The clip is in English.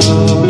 love.